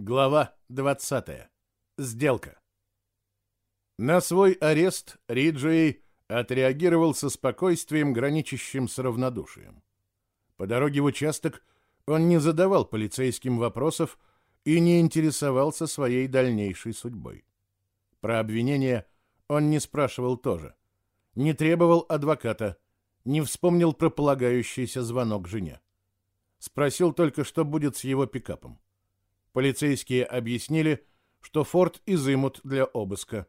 Глава 20. Сделка. На свой арест Риджей отреагировал со спокойствием, граничащим с равнодушием. По дороге в участок он не задавал полицейским вопросов и не интересовался своей дальнейшей судьбой. Про обвинение он не спрашивал тоже, не требовал адвоката, не вспомнил про полагающийся звонок жене. Спросил только, что будет с его пикапом. Полицейские объяснили, что форт изымут для обыска.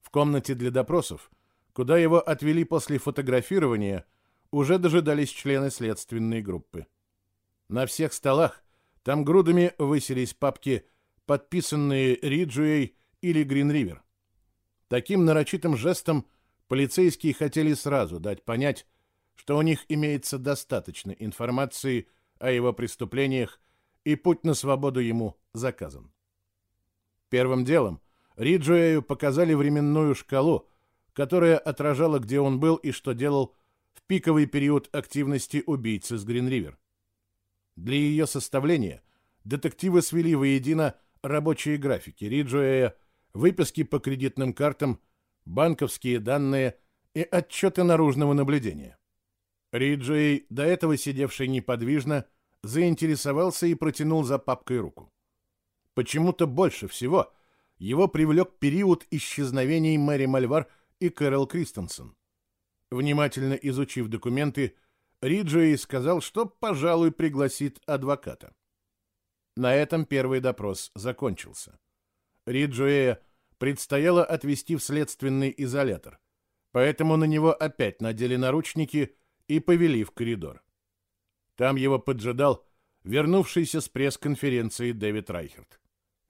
В комнате для допросов, куда его отвели после фотографирования, уже дожидались члены следственной группы. На всех столах там грудами высились папки, подписанные Риджуэй или Гринривер. Таким нарочитым жестом полицейские хотели сразу дать понять, что у них имеется достаточно информации о его преступлениях и путь на свободу ему заказан. Первым делом Риджуэю показали временную шкалу, которая отражала, где он был и что делал в пиковый период активности убийцы с Гринривер. Для ее составления детективы свели воедино рабочие графики Риджуэя, выписки по кредитным картам, банковские данные и отчеты наружного наблюдения. Риджуэй, до этого сидевший неподвижно, заинтересовался и протянул за папкой руку. Почему-то больше всего его привлек период исчезновений Мэри Мальвар и Кэрол Кристенсен. Внимательно изучив документы, Риджей сказал, что, пожалуй, пригласит адвоката. На этом первый допрос закончился. Риджуэя предстояло отвезти в следственный изолятор, поэтому на него опять надели наручники и повели в коридор. Там его поджидал вернувшийся с пресс-конференции Дэвид Райхерт.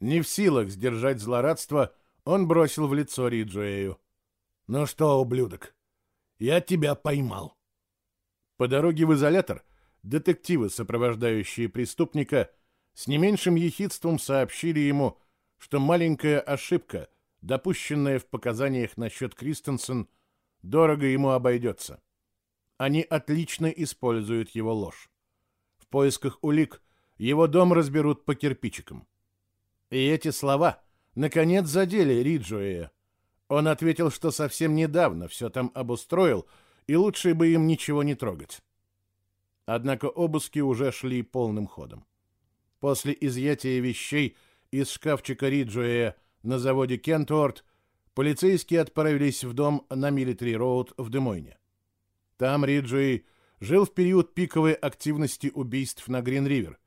Не в силах сдержать злорадство, он бросил в лицо Риджуэю. «Ну что, ублюдок, я тебя поймал». По дороге в изолятор детективы, сопровождающие преступника, с не меньшим ехидством сообщили ему, что маленькая ошибка, допущенная в показаниях насчет Кристенсен, дорого ему обойдется. Они отлично используют его ложь. В поисках улик его дом разберут по кирпичикам. И эти слова, наконец, задели Риджуэя. Он ответил, что совсем недавно все там обустроил, и лучше бы им ничего не трогать. Однако обыски уже шли полным ходом. После изъятия вещей из шкафчика Риджуэя на заводе Кентуорт полицейские отправились в дом на Милитари Роуд в Демойне. Там Риджуэй жил в период пиковой активности убийств на Грин-Ривер,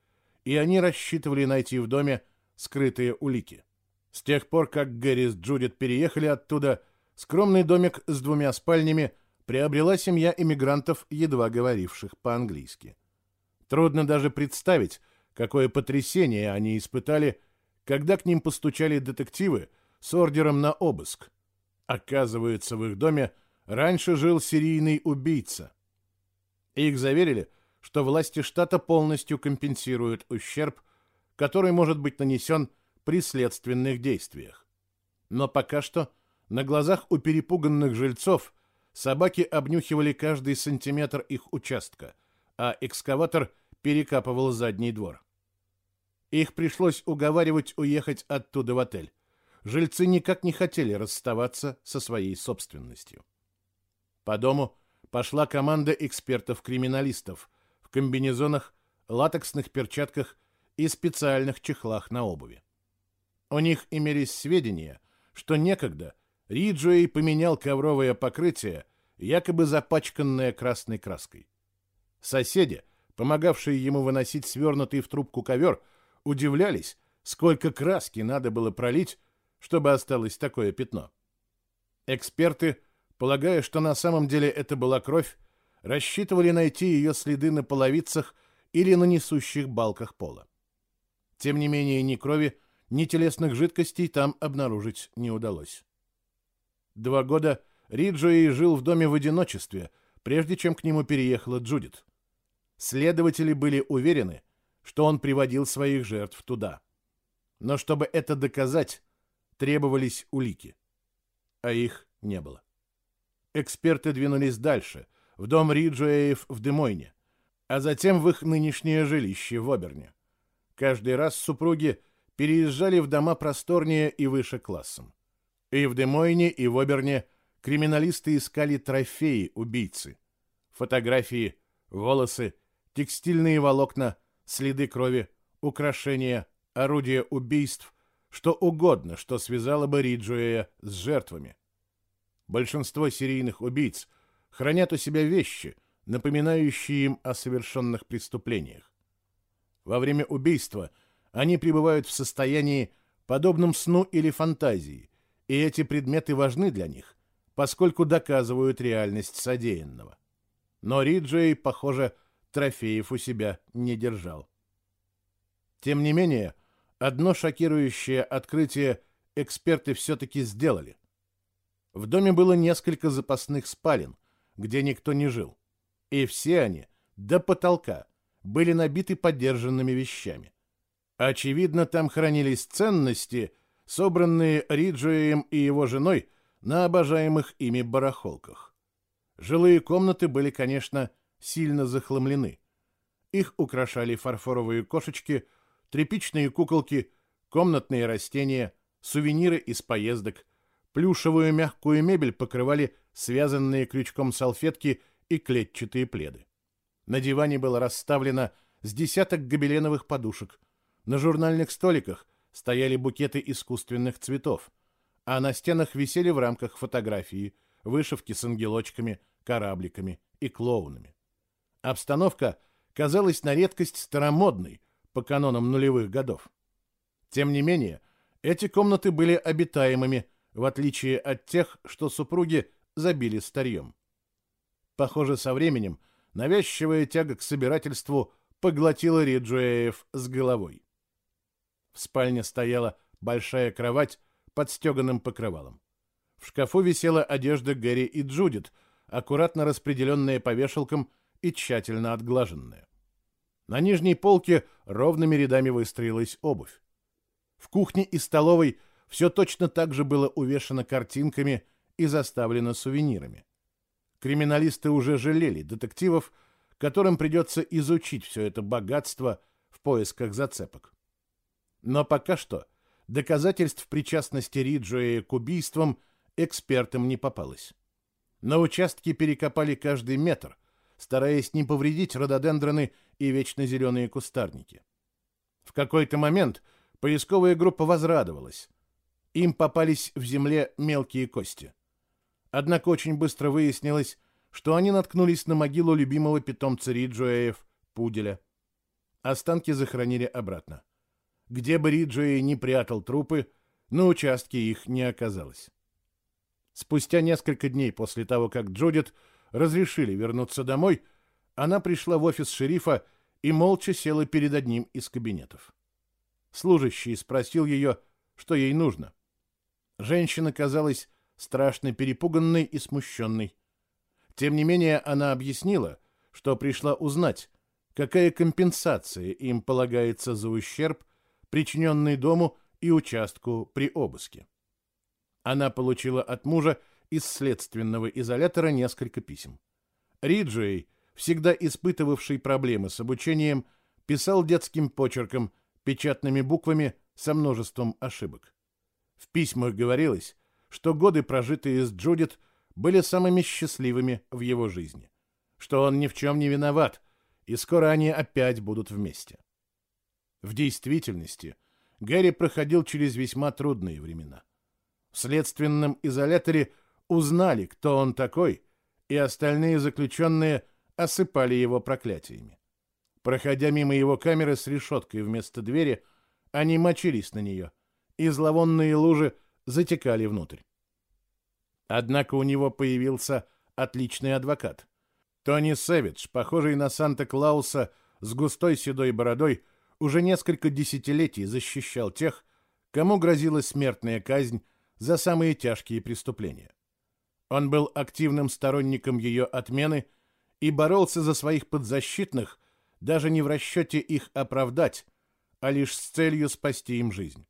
и они рассчитывали найти в доме скрытые улики. С тех пор, как Гэри с Джудит переехали оттуда, скромный домик с двумя спальнями приобрела семья иммигрантов, едва говоривших по-английски. Трудно даже представить, какое потрясение они испытали, когда к ним постучали детективы с ордером на обыск. Оказывается, в их доме раньше жил серийный убийца – их заверили, что власти штата полностью компенсируют ущерб, который может быть нанесен при следственных действиях. Но пока что на глазах у перепуганных жильцов собаки обнюхивали каждый сантиметр их участка, а экскаватор перекапывал задний двор. Их пришлось уговаривать уехать оттуда в отель. Жильцы никак не хотели расставаться со своей собственностью. По дому пошла команда экспертов-криминалистов в комбинезонах, латексных перчатках и специальных чехлах на обуви. У них имелись сведения, что некогда Риджуэй поменял ковровое покрытие, якобы запачканное красной краской. Соседи, помогавшие ему выносить свернутый в трубку ковер, удивлялись, сколько краски надо было пролить, чтобы осталось такое пятно. Эксперты – полагая, что на самом деле это была кровь, рассчитывали найти ее следы на половицах или на несущих балках пола. Тем не менее, ни крови, ни телесных жидкостей там обнаружить не удалось. Два года Риджуэй жил в доме в одиночестве, прежде чем к нему переехала Джудит. Следователи были уверены, что он приводил своих жертв туда. Но чтобы это доказать, требовались улики. А их не было. Эксперты двинулись дальше, в дом Риджуэев в Демойне, а затем в их нынешнее жилище в Оберне. Каждый раз супруги переезжали в дома просторнее и выше классом. И в Демойне, и в Оберне криминалисты искали трофеи убийцы. Фотографии, волосы, текстильные волокна, следы крови, украшения, орудия убийств, что угодно, что связало бы Риджуэя с жертвами. Большинство серийных убийц хранят у себя вещи, напоминающие им о совершенных преступлениях. Во время убийства они пребывают в состоянии, подобном сну или фантазии, и эти предметы важны для них, поскольку доказывают реальность содеянного. Но Риджей, похоже, трофеев у себя не держал. Тем не менее, одно шокирующее открытие эксперты все-таки сделали. В доме было несколько запасных спален, где никто не жил, и все они, до потолка, были набиты подержанными вещами. Очевидно, там хранились ценности, собранные Риджием и его женой на обожаемых ими барахолках. Жилые комнаты были, конечно, сильно захламлены. Их украшали фарфоровые кошечки, тряпичные куколки, комнатные растения, сувениры из поездок. Плюшевую мягкую мебель покрывали связанные крючком салфетки и клетчатые пледы. На диване было расставлено с десяток гобеленовых подушек. На журнальных столиках стояли букеты искусственных цветов, а на стенах висели в рамках фотографии, вышивки с ангелочками, корабликами и клоунами. Обстановка казалась на редкость старомодной по канонам нулевых годов. Тем не менее, эти комнаты были обитаемыми, в отличие от тех, что супруги забили старьем. Похоже, со временем навязчивая тяга к собирательству поглотила Риджуэев с головой. В спальне стояла большая кровать под стеганым покрывалом. В шкафу висела одежда Гэри и Джудит, аккуратно распределенная по вешалкам и тщательно отглаженная. На нижней полке ровными рядами выстроилась обувь. В кухне и столовой все точно так же было увешано картинками и заставлено сувенирами. Криминалисты уже жалели детективов, которым придется изучить все это богатство в поисках зацепок. Но пока что доказательств причастности Риджуэя к убийствам экспертам не попалось. На участке перекопали каждый метр, стараясь не повредить рододендроны и вечно зеленые кустарники. В какой-то момент поисковая группа возрадовалась. Им попались в земле мелкие кости. Однако очень быстро выяснилось, что они наткнулись на могилу любимого питомца Риджуэев, пуделя. Останки захоронили обратно. Где бы Риджуэй не прятал трупы, на участке их не оказалось. Спустя несколько дней после того, как Джудит разрешили вернуться домой, она пришла в офис шерифа и молча села перед одним из кабинетов. Служащий спросил ее, что ей нужно. Женщина казалась страшно перепуганной и смущенной. Тем не менее, она объяснила, что пришла узнать, какая компенсация им полагается за ущерб, причиненный дому и участку при обыске. Она получила от мужа из следственного изолятора несколько писем. Риджуэй, всегда испытывавший проблемы с обучением, писал детским почерком, печатными буквами со множеством ошибок. В письмах говорилось, что годы, прожитые с Джудит, были самыми счастливыми в его жизни, что он ни в чем не виноват, и скоро они опять будут вместе. В действительности Гэри проходил через весьма трудные времена. В следственном изоляторе узнали, кто он такой, и остальные заключенные осыпали его проклятиями. Проходя мимо его камеры с решеткой вместо двери, они мочились на нее, и зловонные лужи затекали внутрь. Однако у него появился отличный адвокат. Тони Сэвидж, похожий на Санта-Клауса с густой седой бородой, уже несколько десятилетий защищал тех, кому грозила смертная казнь за самые тяжкие преступления. Он был активным сторонником ее отмены и боролся за своих подзащитных даже не в расчете их оправдать, а лишь с целью спасти им жизнь.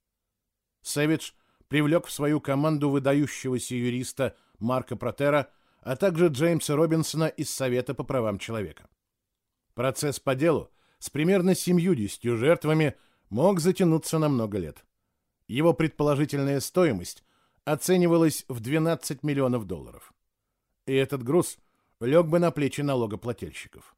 Сэвидж привлек в свою команду выдающегося юриста Марка Протера, а также Джеймса Робинсона из Совета по правам человека. Процесс по делу с примерно 70 жертвами мог затянуться на много лет. Его предположительная стоимость оценивалась в 12 миллионов долларов. И этот груз лег бы на плечи налогоплательщиков.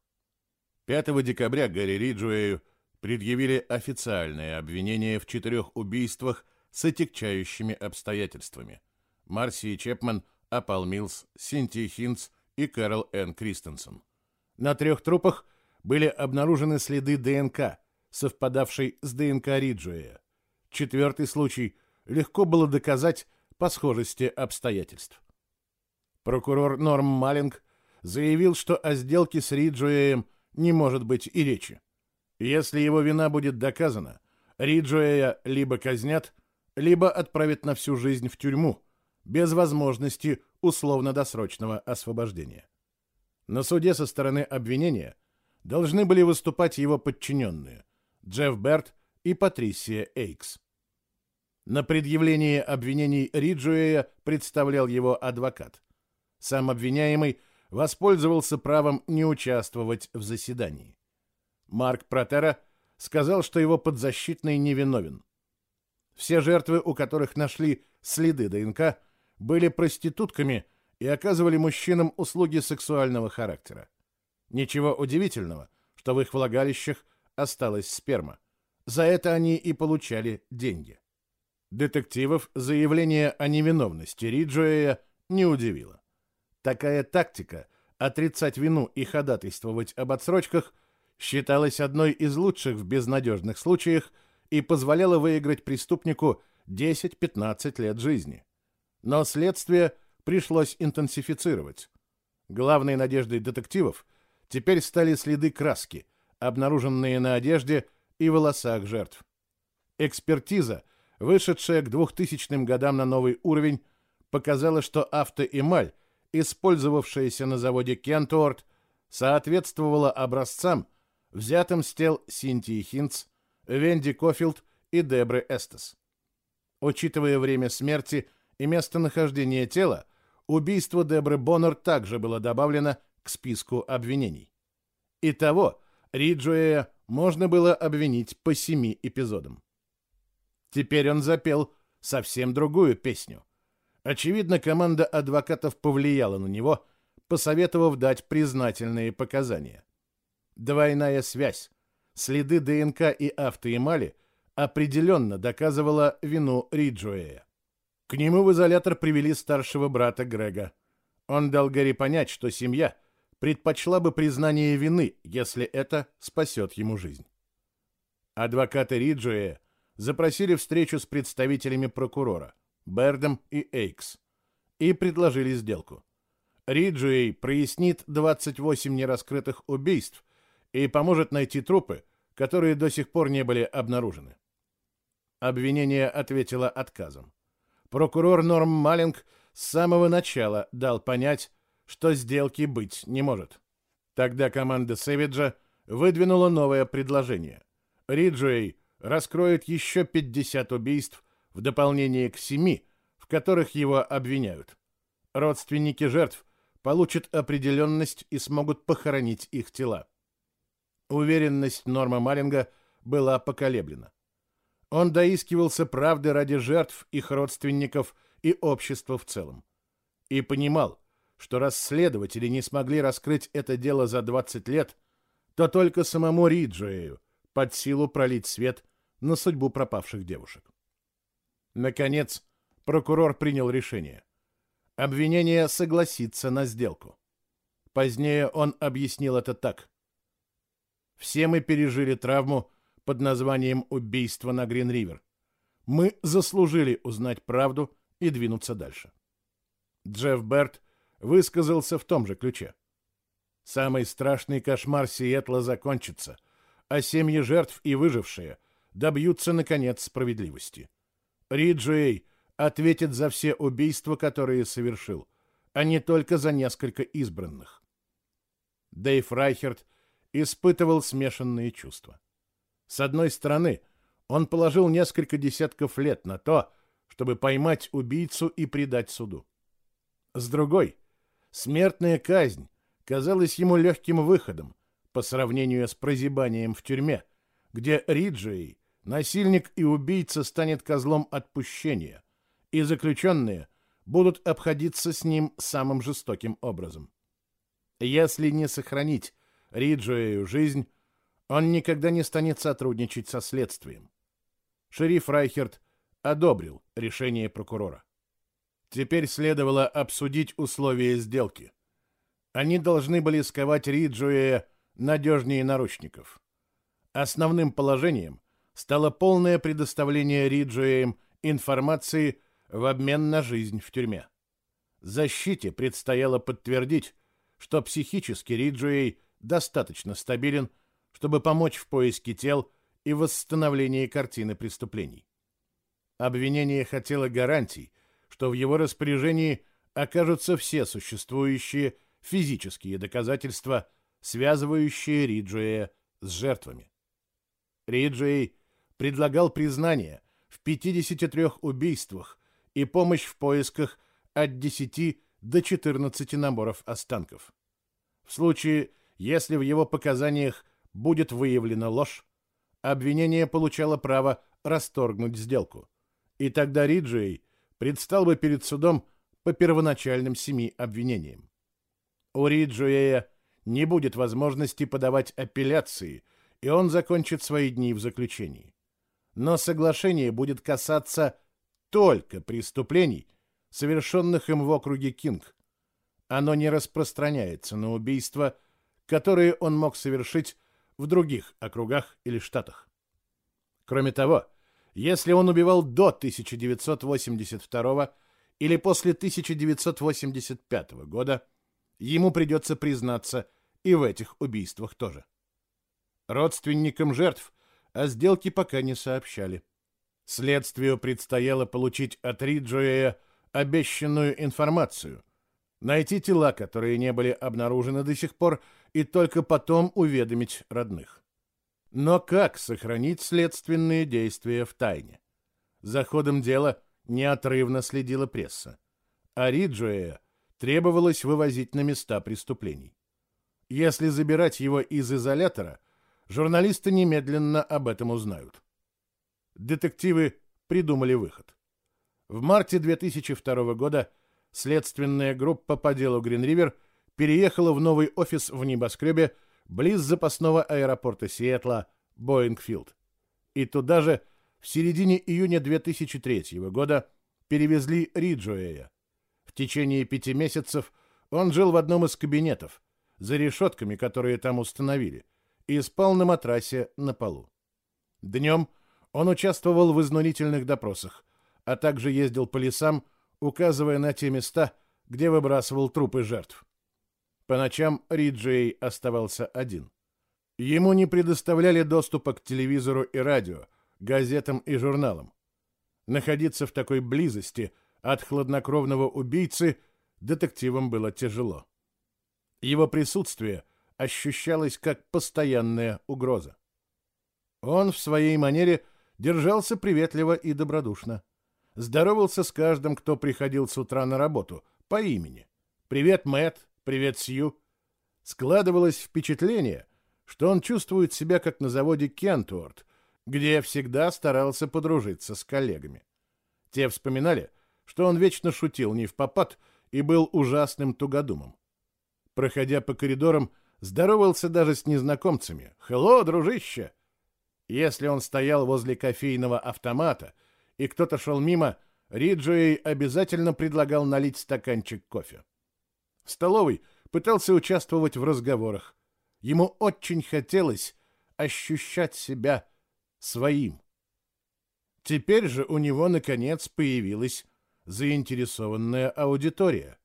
5 декабря Гарри Риджуэю предъявили официальное обвинение в четырех убийствах с отягчающими обстоятельствами. Марси Чепман, Апал Милс, Синтия Хинц и Кэрол Н. Кристенсен. На трех трупах были обнаружены следы ДНК, совпадавшей с ДНК Риджуэя. Четвертый случай легко было доказать по схожести обстоятельств. Прокурор Норм Маллинг заявил, что о сделке с Риджуэем не может быть и речи. Если его вина будет доказана, Риджуэя либо казнят, либо отправят на всю жизнь в тюрьму, без возможности условно-досрочного освобождения. На суде со стороны обвинения должны были выступать его подчиненные Джефф Берт и Патрисия Эйкс. На предъявлении обвинений Риджуэя представлял его адвокат. Сам обвиняемый воспользовался правом не участвовать в заседании. Марк Протера сказал, что его подзащитный невиновен. Все жертвы, у которых нашли следы ДНК, были проститутками и оказывали мужчинам услуги сексуального характера. Ничего удивительного, что в их влагалищах осталась сперма. За это они и получали деньги. Детективов заявление о невиновности Риджуэя не удивило. Такая тактика отрицать вину и ходатайствовать об отсрочках считалась одной из лучших в безнадежных случаях и позволяла выиграть преступнику 10-15 лет жизни. Но следствие пришлось интенсифицировать. Главной надеждой детективов теперь стали следы краски, обнаруженные на одежде и волосах жертв. Экспертиза, вышедшая к 2000 годам на новый уровень, показала, что автоэмаль, использовавшаяся на заводе Кентуорт, соответствовала образцам, взятым с тел Синтии Хинц, Венди Кофилд и Дебры Эстес. Учитывая время смерти и местонахождение тела, убийство Дебры Боннер также было добавлено к списку обвинений. Итого, Риджуэя можно было обвинить по семи эпизодам. Теперь он запел совсем другую песню. Очевидно, команда адвокатов повлияла на него, посоветовав дать признательные показания. Двойная связь, следы ДНК и автоэмали определенно доказывала вину Риджуэя. К нему в изолятор привели старшего брата Грега. Он дал Гэри понять, что семья предпочла бы признание вины, если это спасет ему жизнь. Адвокаты Риджуэя запросили встречу с представителями прокурора, Бердом и Эйкс, и предложили сделку. Риджуэй прояснит 28 нераскрытых убийств и поможет найти трупы, которые до сих пор не были обнаружены. Обвинение ответило отказом. Прокурор Норм Маллинг с самого начала дал понять, что сделки быть не может. Тогда команда Сэвиджа выдвинула новое предложение. Риджуэй раскроет еще 50 убийств в дополнение к семи, в которых его обвиняют. Родственники жертв получат определенность и смогут похоронить их тела. Уверенность Норма Малинга была поколеблена. Он доискивался правды ради жертв, их родственников и общества в целом. И понимал, что расследователи не смогли раскрыть это дело за 20 лет, то только самому Риджуэю под силу пролить свет на судьбу пропавших девушек. Наконец, прокурор принял решение. Обвинение согласится на сделку. Позднее он объяснил это так. Все мы пережили травму под названием «убийство на Грин-Ривер». Мы заслужили узнать правду и двинуться дальше. Джефф Берт высказался в том же ключе. Самый страшный кошмар Сиэтла закончится, а семьи жертв и выжившие добьются, наконец, справедливости. Риджуэй ответит за все убийства, которые совершил, а не только за несколько избранных. Дэйв Райхерт испытывал смешанные чувства. С одной стороны, он положил несколько десятков лет на то, чтобы поймать убийцу и предать суду. С другой, смертная казнь казалась ему легким выходом по сравнению с прозябанием в тюрьме, где Риджей насильник и убийца станет козлом отпущения, и заключенные будут обходиться с ним самым жестоким образом. Если не сохранить Риджуэю жизнь, он никогда не станет сотрудничать со следствием. Шериф Райхерт одобрил решение прокурора. Теперь следовало обсудить условия сделки. Они должны были сковать Риджуэя надежнее наручников. Основным положением стало полное предоставление Риджуэем информации в обмен на жизнь в тюрьме. Защите предстояло подтвердить, что психически Риджуэй достаточно стабилен, чтобы помочь в поиске тел и восстановлении картины преступлений. Обвинение хотело гарантий, что в его распоряжении окажутся все существующие физические доказательства, связывающие Риджуэя с жертвами. Риджуэй предлагал признание в 53 убийствах и помощь в поисках от 10 до 14 наборов останков. В случае, если в его показаниях будет выявлена ложь, обвинение получало право расторгнуть сделку, и тогда Риджей предстал бы перед судом по первоначальным семи обвинениям. У Риджуэя не будет возможности подавать апелляции, и он закончит свои дни в заключении. Но соглашение будет касаться только преступлений, совершенных им в округе Кинг. Оно не распространяется на убийства, которые он мог совершить в других округах или штатах. Кроме того, если он убивал до 1982 или после 1985 года, ему придется признаться и в этих убийствах тоже. Родственникам жертв о сделке пока не сообщали. Следствию предстояло получить от Риджуэя обещанную информацию, найти тела, которые не были обнаружены до сих пор, и только потом уведомить родных. Но как сохранить следственные действия в тайне? За ходом дела неотрывно следила пресса, а Риджуэя требовалось вывозить на места преступлений. Если забирать его из изолятора, журналисты немедленно об этом узнают. Детективы придумали выход. В марте 2002 года следственная группа по делу Гринривер переехала в новый офис в небоскребе близ запасного аэропорта Сиэтла Боингфилд. И туда же в середине июня 2003 года перевезли Риджуэя. В течение пяти месяцев он жил в одном из кабинетов, за решетками, которые там установили, и спал на матрасе на полу. Днем он участвовал в изнурительных допросах, а также ездил по лесам, указывая на те места, где выбрасывал трупы жертв. По ночам Риджей оставался один. Ему не предоставляли доступа к телевизору и радио, газетам и журналам. Находиться в такой близости от хладнокровного убийцы детективам было тяжело. Его присутствие ощущалось как постоянная угроза. Он в своей манере держался приветливо и добродушно. Здоровался с каждым, кто приходил с утра на работу, по имени. «Привет, Мэтт! Привет, Сью!» Складывалось впечатление, что он чувствует себя как на заводе Кентуорт, где всегда старался подружиться с коллегами. Те вспоминали, что он вечно шутил не в попад и был ужасным тугодумом. Проходя по коридорам, здоровался даже с незнакомцами. «Хелло, дружище!» Если он стоял возле кофейного автомата, и кто-то шел мимо, Риджуэй обязательно предлагал налить стаканчик кофе. В столовой пытался участвовать в разговорах. Ему очень хотелось ощущать себя своим. Теперь же у него, наконец, появилась заинтересованная аудитория.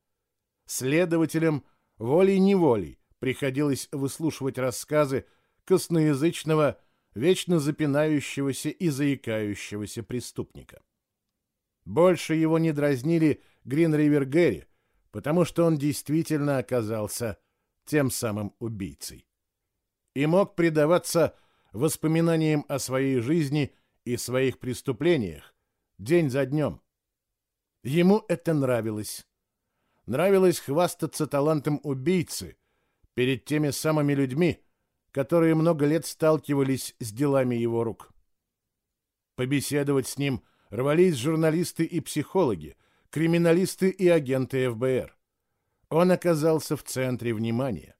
Следователям волей-неволей приходилось выслушивать рассказы косноязычного, вечно запинающегося и заикающегося преступника. Больше его не дразнили Грин-Ривер Гэри, потому что он действительно оказался тем самым убийцей. И мог предаваться воспоминаниям о своей жизни и своих преступлениях день за днем. Ему это нравилось. Нравилось хвастаться талантом убийцы перед теми самыми людьми, которые много лет сталкивались с делами его рук. Побеседовать с ним рвались журналисты и психологи, криминалисты и агенты ФБР. Он оказался в центре внимания.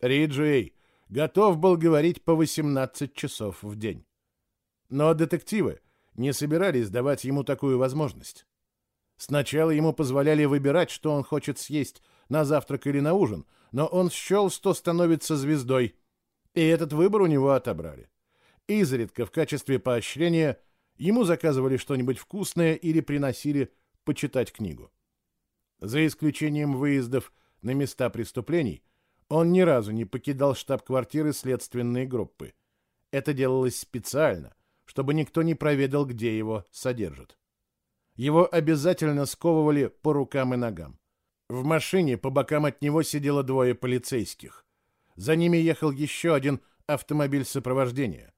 Риджуэй готов был говорить по 18 часов в день. Но детективы не собирались давать ему такую возможность. Сначала ему позволяли выбирать, что он хочет съесть на завтрак или на ужин, но он счел, что становится звездой, и этот выбор у него отобрали. Изредка в качестве поощрения ему заказывали что-нибудь вкусное или приносили почитать книгу. За исключением выездов на места преступлений, он ни разу не покидал штаб-квартиры следственной группы. Это делалось специально, чтобы никто не проведал, где его содержат. Его обязательно сковывали по рукам и ногам. В машине по бокам от него сидело двое полицейских. За ними ехал еще один автомобиль сопровождения.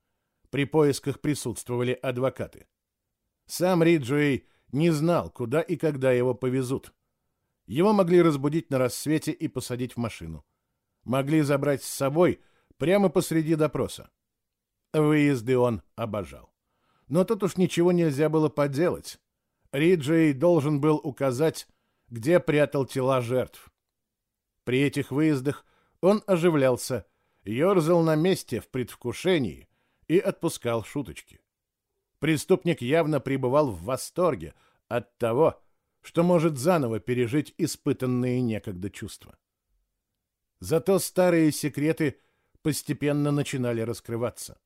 При поисках присутствовали адвокаты. Сам Риджуэй не знал, куда и когда его повезут. Его могли разбудить на рассвете и посадить в машину. Могли забрать с собой прямо посреди допроса. Выезды он обожал. Но тут уж ничего нельзя было поделать. Риджей должен был указать, где прятал тела жертв. При этих выездах он оживлялся, ерзал на месте в предвкушении и отпускал шуточки. Преступник явно пребывал в восторге от того, что может заново пережить испытанные некогда чувства. Зато старые секреты постепенно начинали раскрываться.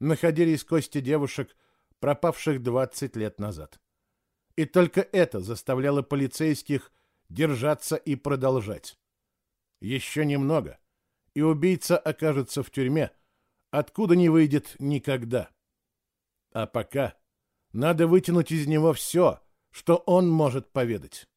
Находились кости девушек, пропавших 20 лет назад. И только это заставляло полицейских держаться и продолжать. Еще немного, и убийца окажется в тюрьме, откуда не выйдет никогда. А пока надо вытянуть из него все, что он может поведать.